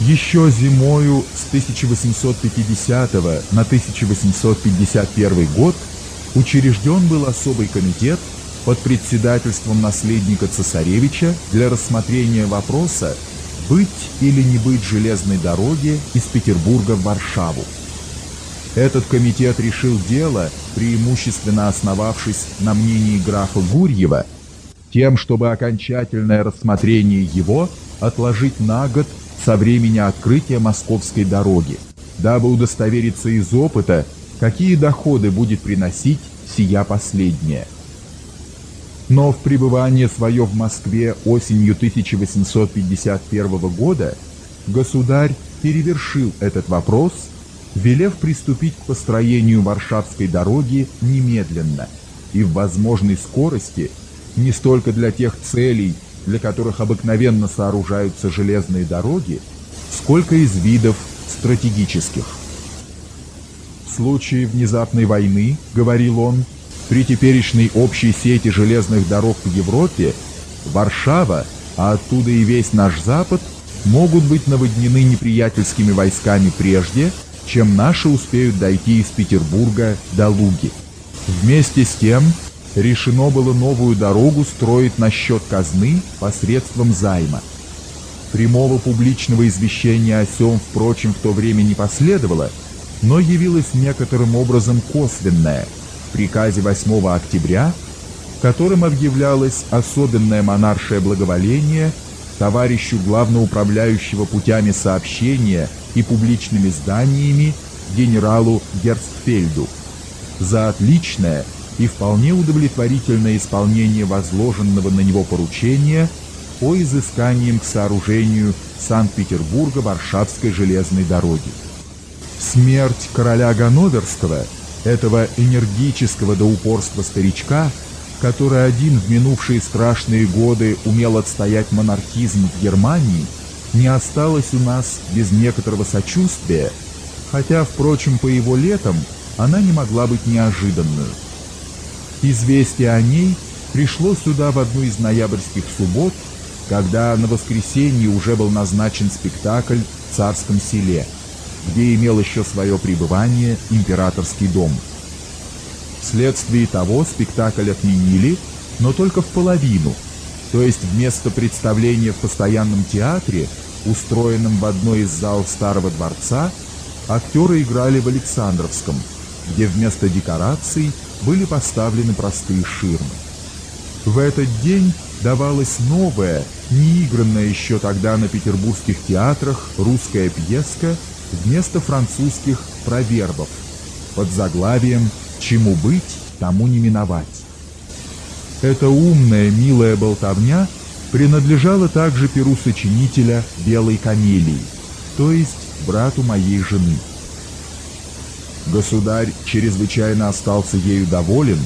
Еще зимою с 1850 на 1851 год учрежден был особый комитет под председательством наследника цесаревича для рассмотрения вопроса быть или не быть железной дороге из Петербурга в Варшаву. Этот комитет решил дело, преимущественно основавшись на мнении графа Гурьева, тем, чтобы окончательное рассмотрение его отложить на год со времени открытия московской дороги, дабы удостовериться из опыта, какие доходы будет приносить сия последняя. Но в пребывание свое в Москве осенью 1851 года государь перевершил этот вопрос, велев приступить к построению Варшавской дороги немедленно и в возможной скорости не столько для тех целей, для которых обыкновенно сооружаются железные дороги, сколько из видов стратегических. В случае внезапной войны, говорил он, при теперешней общей сети железных дорог в Европе, Варшава, а оттуда и весь наш Запад, могут быть наводнены неприятельскими войсками прежде, чем наши успеют дойти из Петербурга до Луги. Вместе с тем, решено было новую дорогу строить на счет казны посредством займа. Прямого публичного извещения о сём, впрочем, в то время не последовало, но явилось некоторым образом косвенное в приказе 8 октября, которым объявлялось особенное монаршее благоволение товарищу главноуправляющего путями сообщения и публичными зданиями генералу Герцфельду за отличное и вполне удовлетворительное исполнение возложенного на него поручения по изысканиям к сооружению Санкт-Петербурга Варшавской железной дороги. Смерть короля Ганноверского, этого энергического до упорства старичка, который один в минувшие страшные годы умел отстоять монархизм в Германии, не осталась у нас без некоторого сочувствия, хотя, впрочем, по его летам она не могла быть неожиданной. Известие о ней пришло сюда в одну из ноябрьских суббот, когда на воскресенье уже был назначен спектакль в Царском селе, где имел еще свое пребывание императорский дом. Вследствие того спектакль отменили, но только в половину, то есть вместо представления в постоянном театре, устроенном в одной из зал Старого дворца, актеры играли в Александровском, где вместо декораций были поставлены простые ширмы. В этот день давалась новая, неигранная еще тогда на петербургских театрах русская пьеска вместо французских провербов под заглавием «Чему быть, тому не миновать». Эта умная, милая болтовня принадлежала также перу сочинителя «Белой камелии», то есть брату моей жены. Государь чрезвычайно остался ею доволен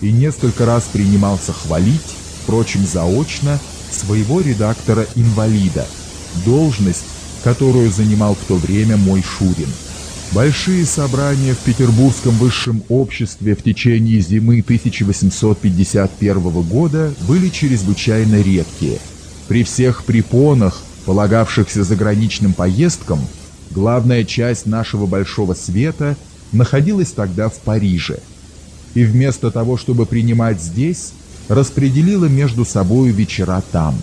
и несколько раз принимался хвалить, впрочем, заочно, своего редактора-инвалида, должность, которую занимал в то время мой Шурин. Большие собрания в Петербургском высшем обществе в течение зимы 1851 года были чрезвычайно редкие. При всех препонах, полагавшихся заграничным поездкам, главная часть нашего большого света – находилась тогда в Париже, и вместо того, чтобы принимать здесь, распределила между собою вечера там.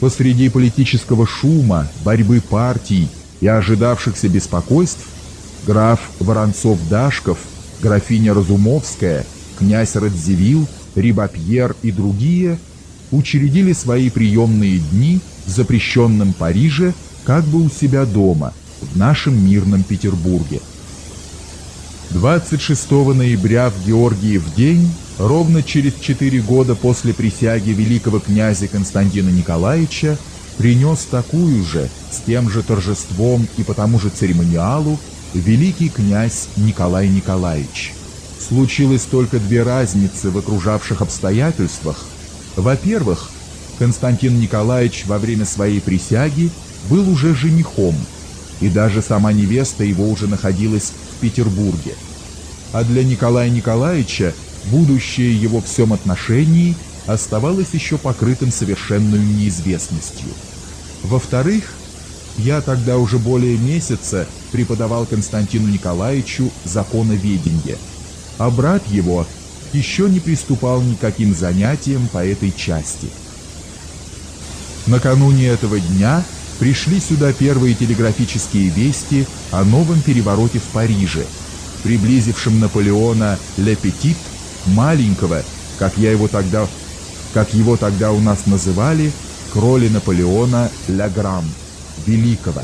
Посреди политического шума, борьбы партий и ожидавшихся беспокойств, граф Воронцов-Дашков, графиня Разумовская, князь Радзивилл, Рибапьер и другие учредили свои приемные дни в запрещенном Париже как бы у себя дома, в нашем мирном Петербурге. 26 ноября в Георгиев день, ровно через четыре года после присяги великого князя Константина Николаевича, принес такую же, с тем же торжеством и по тому же церемониалу, великий князь Николай Николаевич. Случилось только две разницы в окружавших обстоятельствах. Во-первых, Константин Николаевич во время своей присяги был уже женихом, и даже сама невеста его уже находилась в Петербурге. А для Николая Николаевича будущее его в всем отношении оставалось еще покрытым совершенной неизвестностью. Во-вторых, Я тогда уже более месяца преподавал Константину Николаевичу законоведение, а брат его еще не приступал никаким занятиям по этой части. Накануне этого дня пришли сюда первые телеграфические вести о новом перевороте в Париже, приблизившем Наполеона Ле Петит, маленького, как я его тогда, как его тогда у нас называли, к роли Наполеона Ля Грам, великого.